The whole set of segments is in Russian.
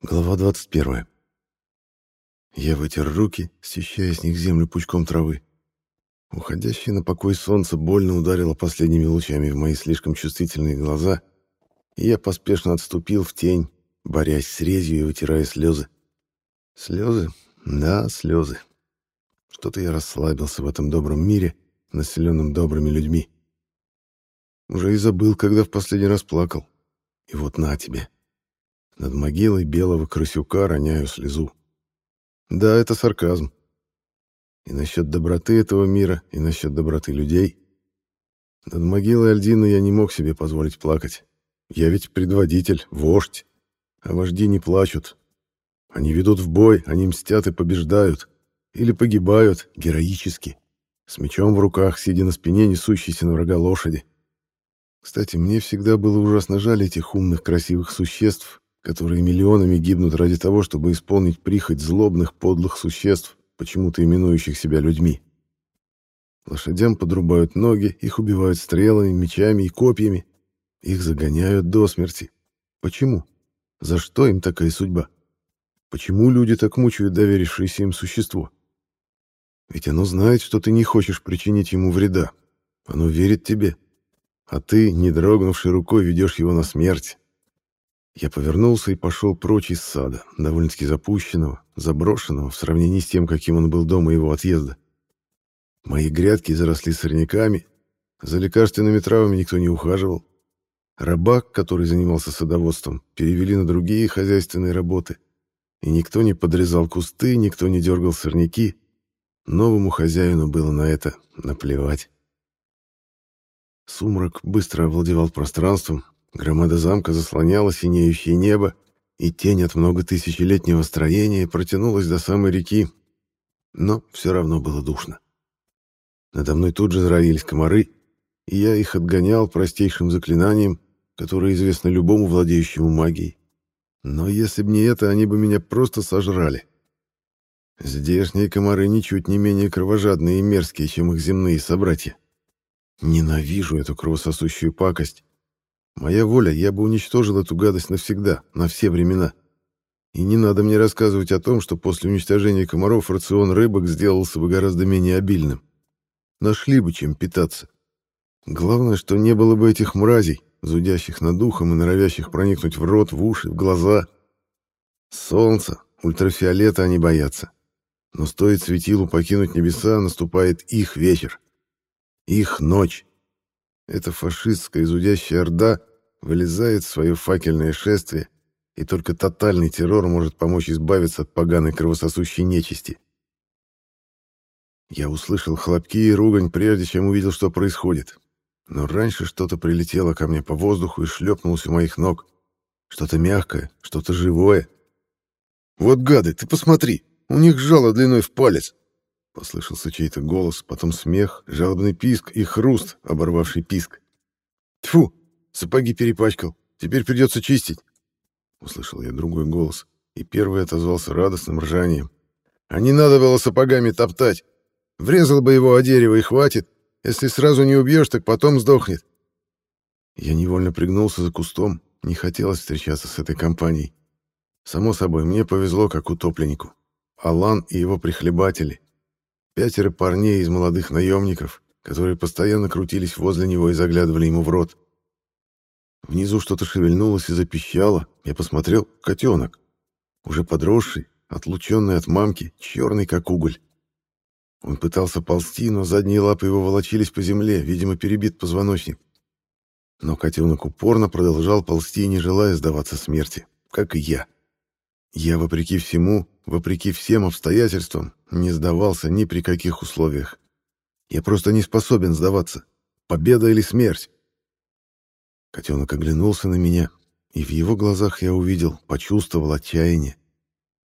Глава 21. Я вытер руки, счищая с них землю пучком травы. Уходящее на покой солнце больно ударило последними лучами в мои слишком чувствительные глаза, и я поспешно отступил в тень, борясь с резью и вытирая слезы. Слезы? Да, слезы. Что-то я расслабился в этом добром мире, населенном добрыми людьми. Уже и забыл, когда в последний раз плакал. И вот на тебе. Над могилой белого крысюка роняю слезу. Да, это сарказм. И насчет доброты этого мира, и насчет доброты людей. Над могилой Альдины я не мог себе позволить плакать. Я ведь предводитель, вождь. А вожди не плачут. Они ведут в бой, они мстят и побеждают. Или погибают героически, с мечом в руках, сидя на спине несущейся на врага лошади. Кстати, мне всегда было ужасно жаль этих умных, красивых существ, которые миллионами гибнут ради того, чтобы исполнить прихоть злобных, подлых существ, почему-то именующих себя людьми. Лошадям подрубают ноги, их убивают стрелами, мечами и копьями. Их загоняют до смерти. Почему? За что им такая судьба? Почему люди так мучают доверившееся им существо? Ведь оно знает, что ты не хочешь причинить ему вреда. Оно верит тебе. А ты, не дрогнувшей рукой, ведешь его на смерть. Я повернулся и пошел прочь из сада, довольно-таки запущенного, заброшенного в сравнении с тем, каким он был до моего отъезда. Мои грядки заросли сорняками, за лекарственными травами никто не ухаживал. Рабак, который занимался садоводством, перевели на другие хозяйственные работы, и никто не подрезал кусты, никто не дергал сорняки. Новому хозяину было на это наплевать. Сумрак быстро овладевал пространством, Громада замка заслоняла синеющее небо, и тень от многотысячелетнего строения протянулась до самой реки. Но все равно было душно. Надо мной тут же зароились комары, и я их отгонял простейшим заклинанием, которое известно любому владеющему магией. Но если бы не это, они бы меня просто сожрали. Здешние комары ничуть не менее кровожадные и мерзкие, чем их земные собратья. Ненавижу эту кровососущую пакость, Моя воля, я бы уничтожил эту гадость навсегда, на все времена. И не надо мне рассказывать о том, что после уничтожения комаров рацион рыбок сделался бы гораздо менее обильным. Нашли бы чем питаться. Главное, что не было бы этих мразей, зудящих над духом и норовящих проникнуть в рот, в уши, в глаза. Солнце, ультрафиолета они боятся. Но стоит светилу покинуть небеса, наступает их вечер. Их ночь. Эта фашистская зудящая орда вылезает в свое факельное шествие, и только тотальный террор может помочь избавиться от поганой кровососущей нечисти. Я услышал хлопки и ругань, прежде чем увидел, что происходит. Но раньше что-то прилетело ко мне по воздуху и шлепнулось у моих ног. Что-то мягкое, что-то живое. «Вот гады, ты посмотри! У них жало длиной в палец!» Послышался чей-то голос, потом смех, жалобный писк и хруст, оборвавший писк. «Тьфу! Сапоги перепачкал. Теперь придется чистить. Услышал я другой голос, и первый отозвался радостным ржанием. А не надо было сапогами топтать. Врезал бы его о дерево и хватит. Если сразу не убьешь, так потом сдохнет. Я невольно пригнулся за кустом. Не хотелось встречаться с этой компанией. Само собой, мне повезло как утопленнику. Алан и его прихлебатели. Пятеро парней из молодых наемников, которые постоянно крутились возле него и заглядывали ему в рот. Внизу что-то шевельнулось и запищало. Я посмотрел — котенок. Уже подросший, отлученный от мамки, черный как уголь. Он пытался ползти, но задние лапы его волочились по земле, видимо, перебит позвоночник. Но котенок упорно продолжал ползти, не желая сдаваться смерти, как и я. Я, вопреки всему, вопреки всем обстоятельствам, не сдавался ни при каких условиях. Я просто не способен сдаваться. Победа или смерть? Котенок оглянулся на меня, и в его глазах я увидел, почувствовал отчаяние.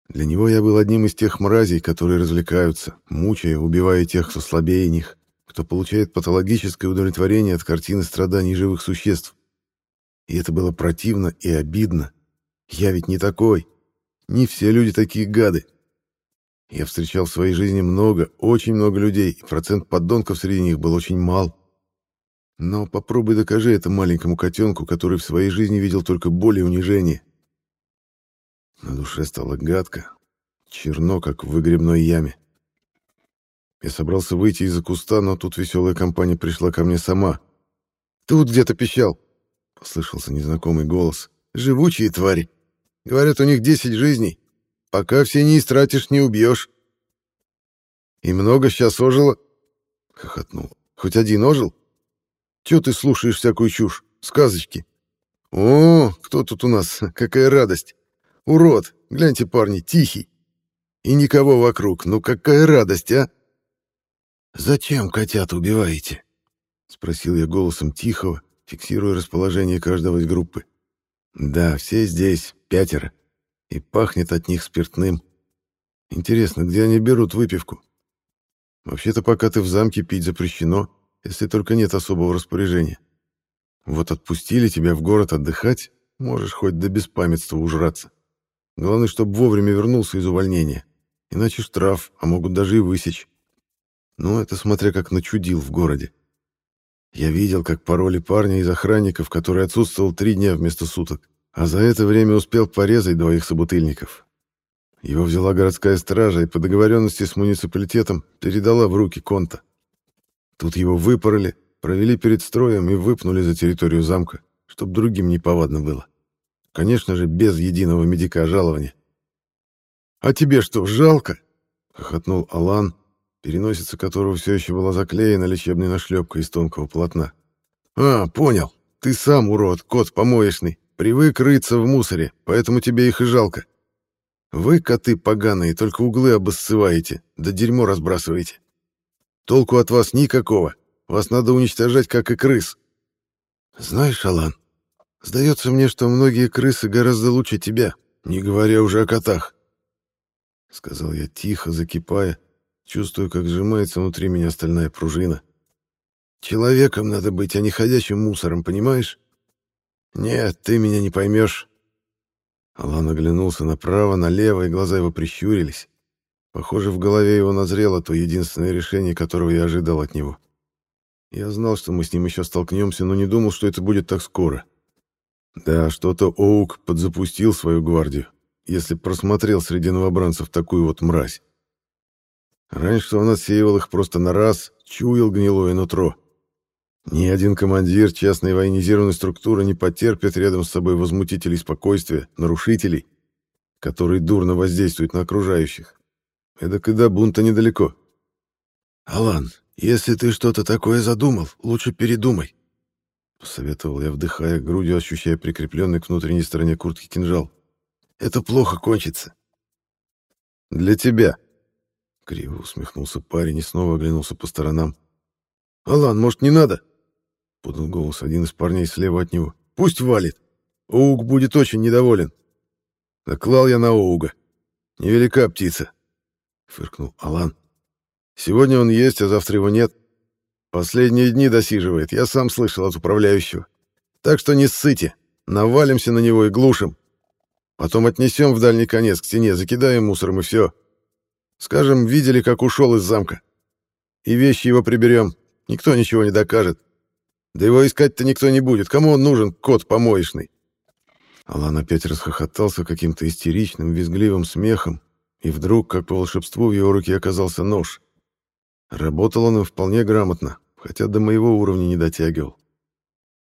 Для него я был одним из тех мразей, которые развлекаются, мучая, убивая тех, кто слабее них, кто получает патологическое удовлетворение от картины страданий живых существ. И это было противно и обидно. Я ведь не такой. Не все люди такие гады. Я встречал в своей жизни много, очень много людей, и процент подонков среди них был очень мал. Но попробуй докажи это маленькому котенку, который в своей жизни видел только боль и унижение. На душе стало гадко, черно, как в выгребной яме. Я собрался выйти из-за куста, но тут веселая компания пришла ко мне сама. «Тут где-то пищал!» — послышался незнакомый голос. «Живучие твари! Говорят, у них десять жизней. Пока все не истратишь, не убьешь». «И много сейчас ожило?» — хохотнул. «Хоть один ожил? Чего ты слушаешь всякую чушь? Сказочки?» «О, кто тут у нас? Какая радость! Урод! Гляньте, парни, тихий! И никого вокруг. Ну какая радость, а!» «Зачем котят убиваете?» — спросил я голосом тихого, фиксируя расположение каждого из группы. «Да, все здесь, пятеро, и пахнет от них спиртным. Интересно, где они берут выпивку? Вообще-то пока ты в замке пить запрещено, если только нет особого распоряжения. Вот отпустили тебя в город отдыхать, можешь хоть до беспамятства ужраться. Главное, чтобы вовремя вернулся из увольнения, иначе штраф, а могут даже и высечь. Ну, это смотря как начудил в городе. Я видел, как пароли парня из охранников, который отсутствовал три дня вместо суток, а за это время успел порезать двоих собутыльников. Его взяла городская стража и по договоренности с муниципалитетом передала в руки Конта. Тут его выпороли, провели перед строем и выпнули за территорию замка, чтобы другим не повадно было. Конечно же, без единого медика жалования. «А тебе что, жалко?» — хохотнул Алан, переносица которого все еще была заклеена лечебной нашлепкой из тонкого полотна. «А, понял. Ты сам, урод, кот помоечный. Привык рыться в мусоре, поэтому тебе их и жалко. Вы, коты поганые, только углы обоссываете, да дерьмо разбрасываете. Толку от вас никакого. Вас надо уничтожать, как и крыс. Знаешь, Алан, сдается мне, что многие крысы гораздо лучше тебя, не говоря уже о котах. Сказал я тихо, закипая, чувствуя, как сжимается внутри меня стальная пружина. Человеком надо быть, а не ходячим мусором, понимаешь? Нет, ты меня не поймешь. Алан оглянулся направо, налево, и глаза его прищурились. Похоже, в голове его назрело то единственное решение, которого я ожидал от него — я знал, что мы с ним еще столкнемся, но не думал, что это будет так скоро. Да, что-то Оук подзапустил свою гвардию, если просмотрел среди новобранцев такую вот мразь. Раньше он отсеивал их просто на раз, чуял гнилое нутро. Ни один командир частной военизированной структуры не потерпит рядом с собой возмутителей спокойствия, нарушителей, которые дурно воздействуют на окружающих. И до бунта недалеко. «Алан, если ты что-то такое задумал, лучше передумай. Посоветовал я, вдыхая, грудью ощущая прикрепленный к внутренней стороне куртки кинжал. Это плохо кончится. Для тебя. Криво усмехнулся парень и снова оглянулся по сторонам. «Алан, может, не надо?» — подал голос один из парней слева от него. «Пусть валит. Оуг будет очень недоволен». «Наклал я на Оуга. Невелика птица», — фыркнул Алан. Сегодня он есть, а завтра его нет. Последние дни досиживает, я сам слышал от управляющего. Так что не ссыте, навалимся на него и глушим. Потом отнесем в дальний конец к стене, закидаем мусором и все. Скажем, видели, как ушел из замка. И вещи его приберем, никто ничего не докажет. Да его искать-то никто не будет, кому он нужен, кот помоечный. Алан опять расхохотался каким-то истеричным, визгливым смехом, и вдруг, как по волшебству, в его руке оказался нож. Работал он вполне грамотно, хотя до моего уровня не дотягивал.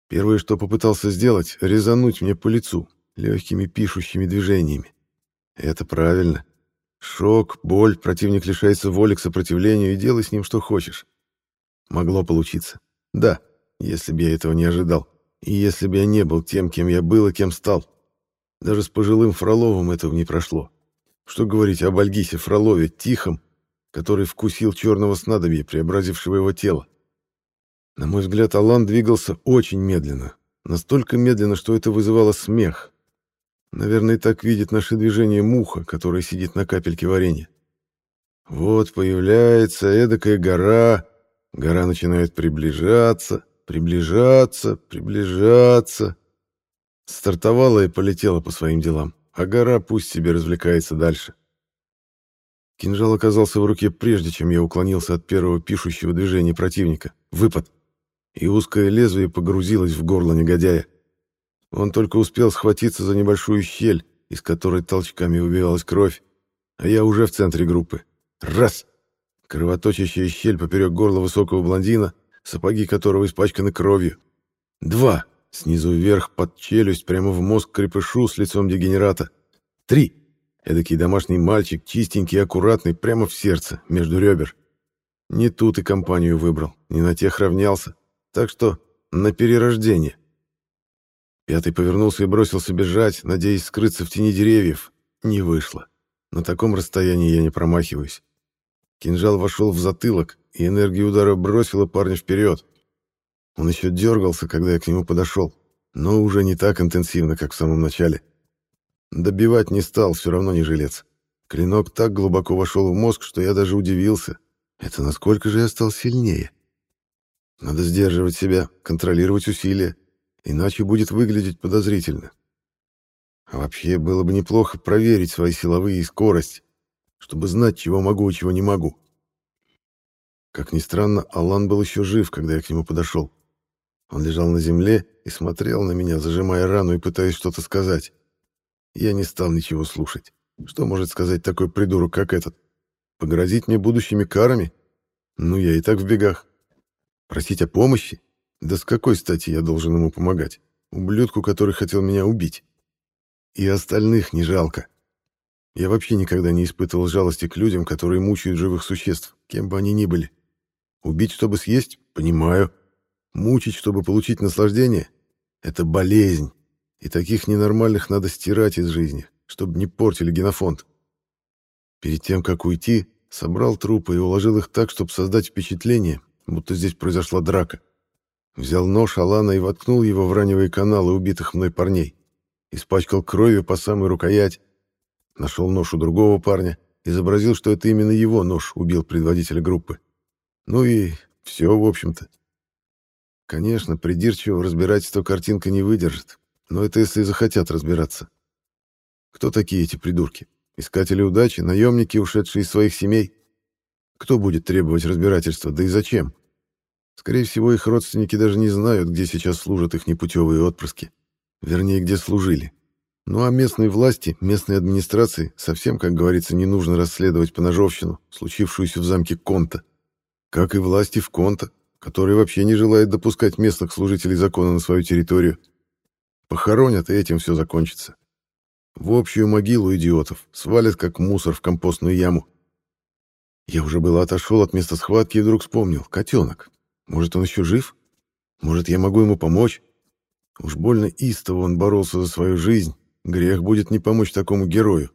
Первое, что попытался сделать, резануть мне по лицу легкими пишущими движениями. Это правильно. Шок, боль, противник лишается воли к сопротивлению и делай с ним что хочешь. Могло получиться. Да, если бы я этого не ожидал. И если бы я не был тем, кем я был и кем стал. Даже с пожилым Фроловым этого не прошло. Что говорить об Альгисе Фролове, тихом, который вкусил черного снадобья, преобразившего его тело. На мой взгляд, Алан двигался очень медленно. Настолько медленно, что это вызывало смех. Наверное, так видит наше движение муха, которая сидит на капельке варенья. Вот появляется эдакая гора. Гора начинает приближаться, приближаться, приближаться. Стартовала и полетела по своим делам, а гора пусть себе развлекается дальше. Кинжал оказался в руке прежде, чем я уклонился от первого пишущего движения противника. Выпад. И узкое лезвие погрузилось в горло негодяя. Он только успел схватиться за небольшую щель, из которой толчками выбивалась кровь, а я уже в центре группы. Раз! Кровоточащая щель поперек горла высокого блондина, сапоги которого испачканы кровью. Два! Снизу вверх под челюсть, прямо в мозг крепышу с лицом дегенерата. Три! Эдакий домашний мальчик, чистенький и аккуратный, прямо в сердце, между ребер. Не тут и компанию выбрал, не на тех равнялся. Так что на перерождение. Пятый повернулся и бросился бежать, надеясь скрыться в тени деревьев. Не вышло. На таком расстоянии я не промахиваюсь. Кинжал вошел в затылок, и энергия удара бросила парня вперед. Он еще дергался, когда я к нему подошел, но уже не так интенсивно, как в самом начале. Добивать не стал, все равно не жилец. Клинок так глубоко вошел в мозг, что я даже удивился. Это насколько же я стал сильнее? Надо сдерживать себя, контролировать усилия, иначе будет выглядеть подозрительно. А вообще было бы неплохо проверить свои силовые и скорость, чтобы знать, чего могу и чего не могу. Как ни странно, Алан был еще жив, когда я к нему подошел. Он лежал на земле и смотрел на меня, зажимая рану и пытаясь что-то сказать. Я не стал ничего слушать. Что может сказать такой придурок, как этот? Погрозить мне будущими карами? Ну, я и так в бегах. Просить о помощи? Да с какой стати я должен ему помогать? Ублюдку, который хотел меня убить. И остальных не жалко. Я вообще никогда не испытывал жалости к людям, которые мучают живых существ, кем бы они ни были. Убить, чтобы съесть? Понимаю. Мучить, чтобы получить наслаждение? Это болезнь. И таких ненормальных надо стирать из жизни, чтобы не портили генофонд. Перед тем, как уйти, собрал трупы и уложил их так, чтобы создать впечатление, будто здесь произошла драка. Взял нож Алана и воткнул его в раневые каналы убитых мной парней. Испачкал кровью по самой рукоять, Нашел нож у другого парня, изобразил, что это именно его нож убил предводителя группы. Ну и все, в общем-то. Конечно, придирчивого разбирательства картинка не выдержит, но это если захотят разбираться. Кто такие эти придурки? Искатели удачи, наемники, ушедшие из своих семей? Кто будет требовать разбирательства, да и зачем? Скорее всего, их родственники даже не знают, где сейчас служат их непутевые отпрыски. Вернее, где служили. Ну а местной власти, местной администрации совсем, как говорится, не нужно расследовать поножовщину, случившуюся в замке Конта. Как и власти в Конта, который вообще не желает допускать местных служителей закона на свою территорию. Похоронят, и этим все закончится. В общую могилу идиотов свалят как мусор в компостную яму. Я уже было отошел от места схватки и вдруг вспомнил. Котенок. Может, он еще жив? Может, я могу ему помочь? Уж больно истово он боролся за свою жизнь, Грех будет не помочь такому герою.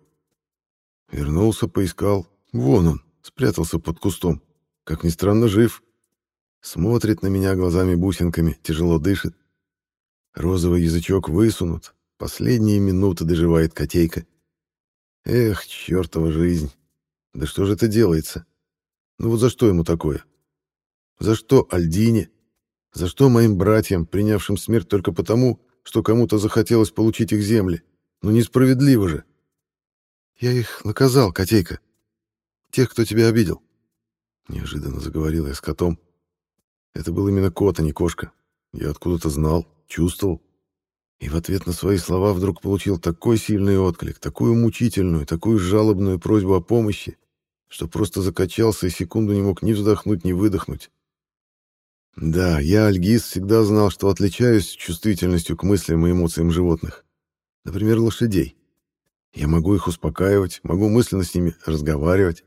Вернулся, поискал. Вон он, спрятался под кустом. Как ни странно, жив. Смотрит на меня глазами-бусинками, тяжело дышит. Розовый язычок высунут. Последние минуты доживает котейка. Эх, чертова жизнь. Да что же это делается? Ну вот за что ему такое? За что Альдине? За что моим братьям, принявшим смерть только потому, что кому-то захотелось получить их земли? Ну несправедливо же. Я их наказал, котейка. Тех, кто тебя обидел. Неожиданно заговорил я с котом. Это был именно кот, а не кошка. Я откуда-то знал, чувствовал. И в ответ на свои слова вдруг получил такой сильный отклик, такую мучительную, такую жалобную просьбу о помощи, что просто закачался и секунду не мог ни вздохнуть, ни выдохнуть. Да, я, Альгиз, всегда знал, что отличаюсь чувствительностью к мыслям и эмоциям животных. Например, лошадей. Я могу их успокаивать, могу мысленно с ними разговаривать.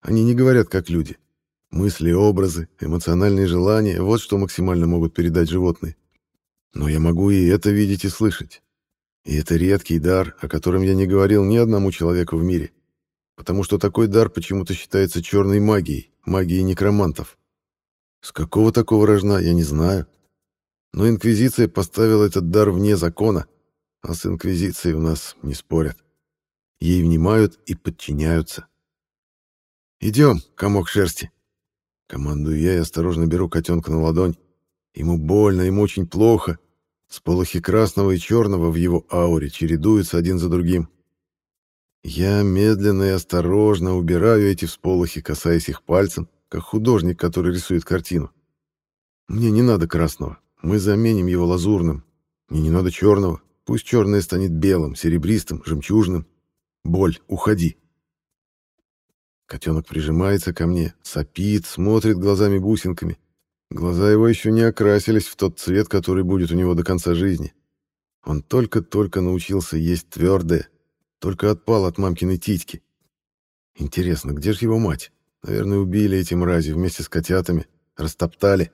Они не говорят как люди. Мысли, образы, эмоциональные желания — вот что максимально могут передать животные. Но я могу и это видеть и слышать. И это редкий дар, о котором я не говорил ни одному человеку в мире. Потому что такой дар почему-то считается черной магией, магией некромантов. С какого такого рожна, я не знаю. Но Инквизиция поставила этот дар вне закона — а с Инквизицией у нас не спорят. Ей внимают и подчиняются. «Идем, комок шерсти!» Командую я и осторожно беру котенка на ладонь. Ему больно, ему очень плохо. Сполохи красного и черного в его ауре чередуются один за другим. Я медленно и осторожно убираю эти всполохи, касаясь их пальцем, как художник, который рисует картину. Мне не надо красного. Мы заменим его лазурным. Мне не надо черного. Пусть черное станет белым, серебристым, жемчужным. Боль, уходи. Котенок прижимается ко мне, сопит, смотрит глазами-бусинками. Глаза его еще не окрасились в тот цвет, который будет у него до конца жизни. Он только-только научился есть твердое, только отпал от мамкиной титьки. Интересно, где же его мать? Наверное, убили эти мрази вместе с котятами, растоптали.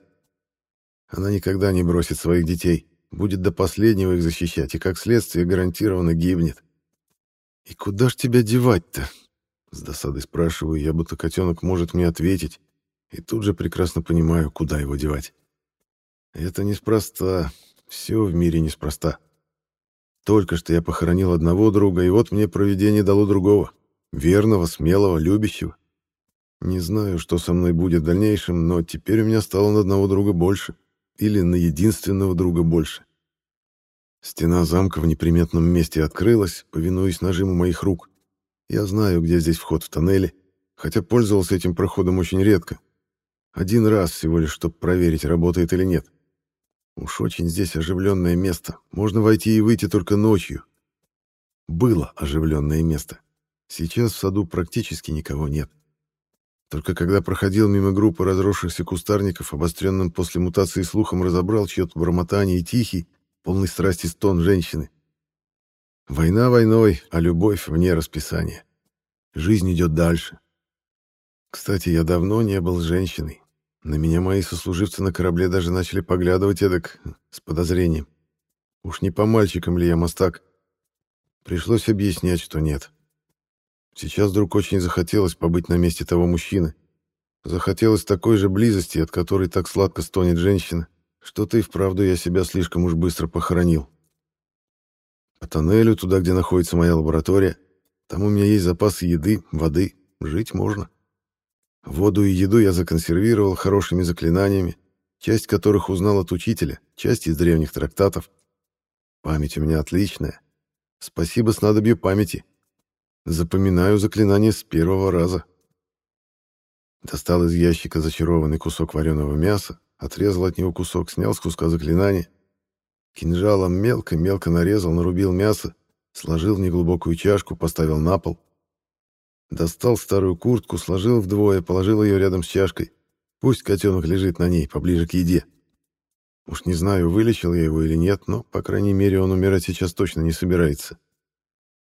Она никогда не бросит своих детей, будет до последнего их защищать и, как следствие, гарантированно гибнет. «И куда ж тебя девать-то?» С досадой спрашиваю я, будто котенок может мне ответить, и тут же прекрасно понимаю, куда его девать. Это неспроста, все в мире неспроста. Только что я похоронил одного друга, и вот мне провидение дало другого. Верного, смелого, любящего. Не знаю, что со мной будет в дальнейшем, но теперь у меня стало на одного друга больше. Или на единственного друга больше. Стена замка в неприметном месте открылась, повинуясь нажиму моих рук. Я знаю, где здесь вход в тоннели, хотя пользовался этим проходом очень редко. Один раз всего лишь, чтобы проверить, работает или нет. Уж очень здесь оживленное место. Можно войти и выйти только ночью. Было оживленное место. Сейчас в саду практически никого нет. Только когда проходил мимо группы разросшихся кустарников, обостренным после мутации слухом разобрал чье-то бормотание и тихий, полный страсти стон женщины. Война войной, а любовь вне расписания. Жизнь идет дальше. Кстати, я давно не был женщиной. На меня мои сослуживцы на корабле даже начали поглядывать эдак с подозрением. Уж не по мальчикам ли я мастак? Пришлось объяснять, что нет. Сейчас вдруг очень захотелось побыть на месте того мужчины. Захотелось такой же близости, от которой так сладко стонет женщина. Что-то и вправду я себя слишком уж быстро похоронил. По тоннелю, туда, где находится моя лаборатория, там у меня есть запасы еды, воды, жить можно. Воду и еду я законсервировал хорошими заклинаниями, часть которых узнал от учителя, часть из древних трактатов. Память у меня отличная. Спасибо снадобью памяти. Запоминаю заклинание с первого раза. Достал из ящика зачарованный кусок вареного мяса, отрезал от него кусок, снял с куска заклинание — Кинжалом мелко-мелко нарезал, нарубил мясо, сложил в неглубокую чашку, поставил на пол. Достал старую куртку, сложил вдвое, положил ее рядом с чашкой. Пусть котенок лежит на ней, поближе к еде. Уж не знаю, вылечил я его или нет, но, по крайней мере, он умирать сейчас точно не собирается.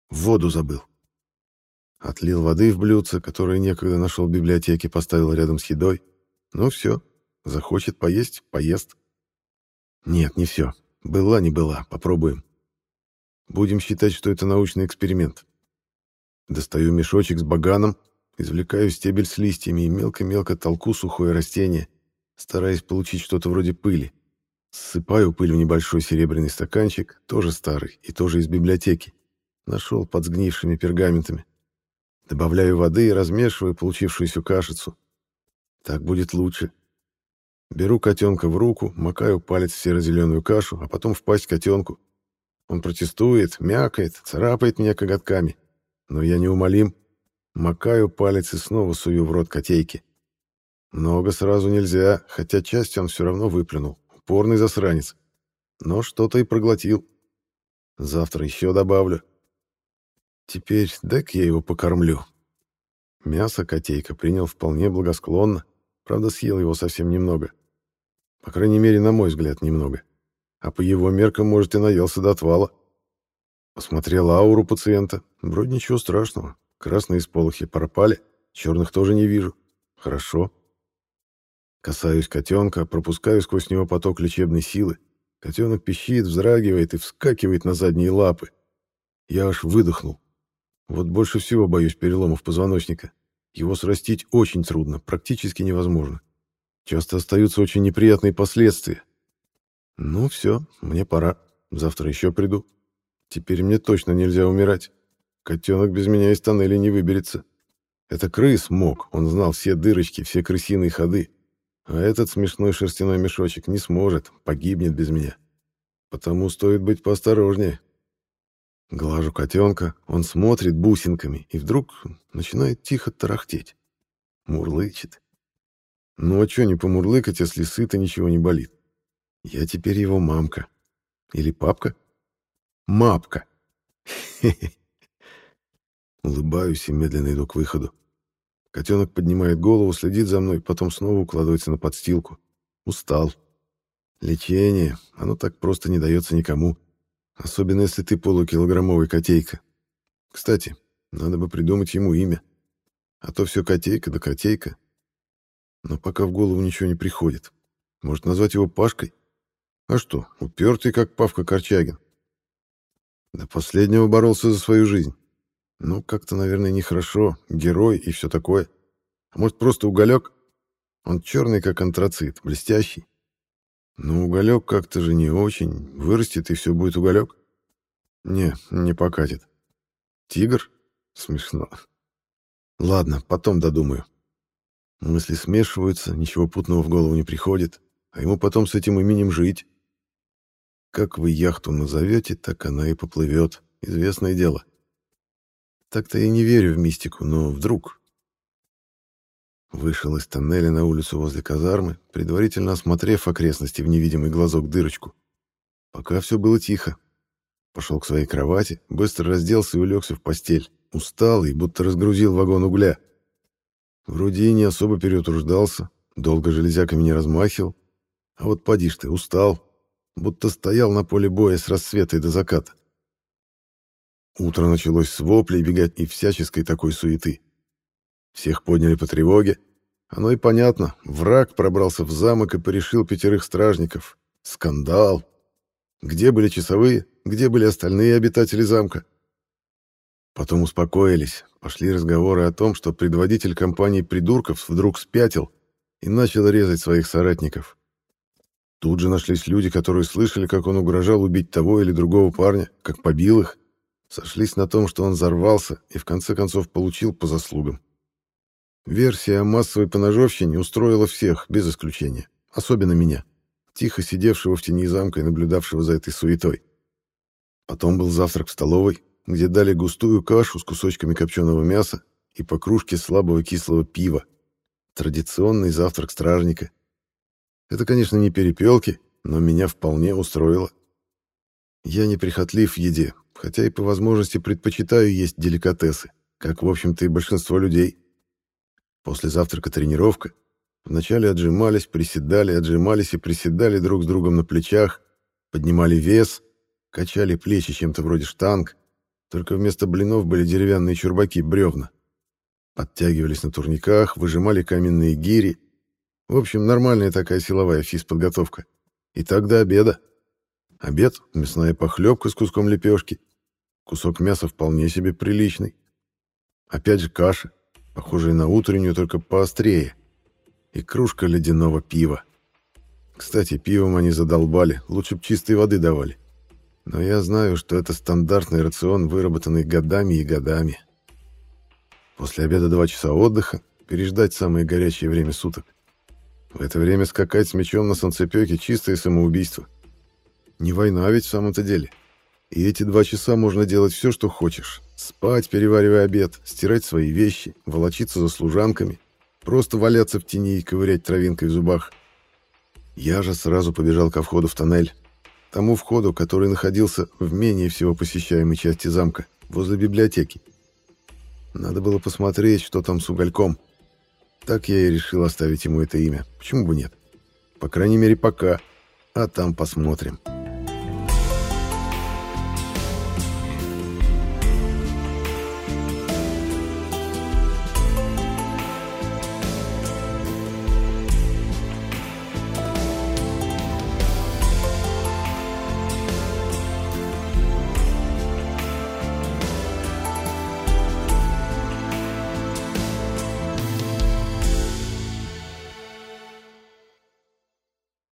Воду забыл. Отлил воды в блюдце, которое некогда нашел в библиотеке, поставил рядом с едой. Ну все, захочет поесть — поест. Нет, не все. Была не была, попробуем. Будем считать, что это научный эксперимент. Достаю мешочек с баганом, извлекаю стебель с листьями и мелко-мелко толку сухое растение, стараясь получить что-то вроде пыли. Ссыпаю пыль в небольшой серебряный стаканчик, тоже старый и тоже из библиотеки. Нашел под сгнившими пергаментами. Добавляю воды и размешиваю получившуюся кашицу. Так будет лучше. Беру котенка в руку, макаю палец в серо-зеленую кашу, а потом в пасть котенку. Он протестует, мякает, царапает меня коготками. Но я неумолим. Макаю палец и снова сую в рот котейки. Много сразу нельзя, хотя часть он все равно выплюнул. Упорный засранец. Но что-то и проглотил. Завтра еще добавлю. Теперь дай-ка я его покормлю. Мясо котейка принял вполне благосклонно, правда, съел его совсем немного. По крайней мере, на мой взгляд, немного. А по его меркам, может, и наелся до отвала. Посмотрел ауру пациента. Вроде ничего страшного. Красные сполохи пропали, черных тоже не вижу. Хорошо. Касаюсь котенка, пропускаю сквозь него поток лечебной силы. Котенок пищит, вздрагивает и вскакивает на задние лапы. Я аж выдохнул. Вот больше всего боюсь переломов позвоночника. Его срастить очень трудно, практически невозможно. Часто остаются очень неприятные последствия. Ну все, мне пора. Завтра еще приду. Теперь мне точно нельзя умирать. Котенок без меня из тоннеля не выберется. Это крыс мог, он знал все дырочки, все крысиные ходы. А этот смешной шерстяной мешочек не сможет, погибнет без меня. Потому стоит быть поосторожнее. Глажу котенка, он смотрит бусинками и вдруг начинает тихо тарахтеть. Мурлычет. Ну а что не помурлыкать, если сыто ничего не болит? Я теперь его мамка. Или папка? Мапка. Улыбаюсь и медленно иду к выходу. Котенок поднимает голову, следит за мной, потом снова укладывается на подстилку. Устал. Лечение, оно так просто не дается никому. Особенно, если ты полукилограммовый котейка. Кстати, надо бы придумать ему имя. А то все котейка да котейка. Но пока в голову ничего не приходит. Может, назвать его Пашкой? А что, упертый, как Павка Корчагин. До последнего боролся за свою жизнь. Ну, как-то, наверное, нехорошо. Герой и все такое. А может, просто уголек? Он черный, как антрацит, блестящий. Но уголек как-то же не очень. Вырастет, и все будет уголек. Не, не покатит. Тигр? Смешно. Ладно, потом додумаю. Мысли смешиваются, ничего путного в голову не приходит, а ему потом с этим именем жить. Как вы яхту назовете, так она и поплывет. Известное дело. Так-то я не верю в мистику, но вдруг... Вышел из тоннеля на улицу возле казармы, предварительно осмотрев окрестности в невидимый глазок дырочку. Пока все было тихо. Пошел к своей кровати, быстро разделся и улегся в постель. Устал и будто разгрузил вагон угля. Вроде и не особо переутруждался, долго железяками не размахивал. А вот поди ж ты, устал, будто стоял на поле боя с рассвета и до заката. Утро началось с воплей, бегать и всяческой такой суеты. Всех подняли по тревоге. Оно и понятно, враг пробрался в замок и порешил пятерых стражников. Скандал. Где были часовые, где были остальные обитатели замка? Потом успокоились, пошли разговоры о том, что предводитель компании придурков вдруг спятил и начал резать своих соратников. Тут же нашлись люди, которые слышали, как он угрожал убить того или другого парня, как побил их. Сошлись на том, что он взорвался и в конце концов получил по заслугам. Версия о массовой поножовщине устроила всех, без исключения, особенно меня, тихо сидевшего в тени замка и наблюдавшего за этой суетой. Потом был завтрак в столовой, где дали густую кашу с кусочками копченого мяса и по кружке слабого кислого пива. Традиционный завтрак стражника. Это, конечно, не перепелки, но меня вполне устроило. Я не прихотлив в еде, хотя и по возможности предпочитаю есть деликатесы, как, в общем-то, и большинство людей. После завтрака тренировка. Вначале отжимались, приседали, отжимались и приседали друг с другом на плечах, поднимали вес, качали плечи чем-то вроде штанг, только вместо блинов были деревянные чурбаки, бревна. Подтягивались на турниках, выжимали каменные гири, в общем, нормальная такая силовая физподготовка. И так до обеда. Обед — мясная похлебка с куском лепешки. Кусок мяса вполне себе приличный. Опять же каша, похожая на утреннюю, только поострее. И кружка ледяного пива. Кстати, пивом они задолбали, лучше б чистой воды давали. Но я знаю, что это стандартный рацион, выработанный годами и годами. После обеда два часа отдыха, переждать самое горячее время суток. В это время скакать с мечом на солнцепёке — чистое самоубийство. Не война ведь в самом-то деле. И эти два часа можно делать все, что хочешь. Спать, переваривая обед, стирать свои вещи, волочиться за служанками, просто валяться в тени и ковырять травинкой в зубах. Я же сразу побежал ко входу в тоннель. Тому входу, который находился в менее всего посещаемой части замка, возле библиотеки. Надо было посмотреть, что там с угольком. Так я и решил оставить ему это имя. Почему бы нет? По крайней мере, пока. А там посмотрим.